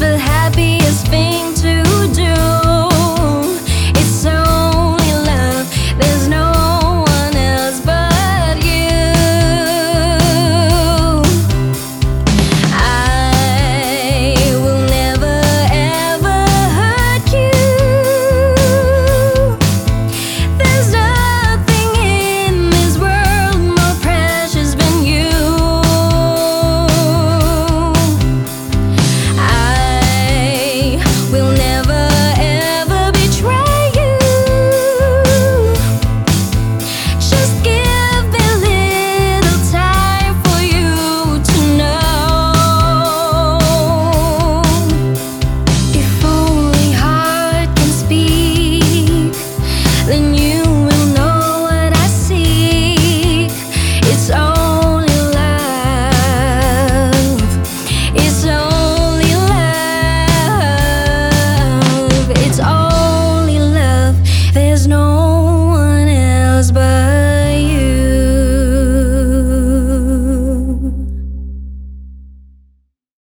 will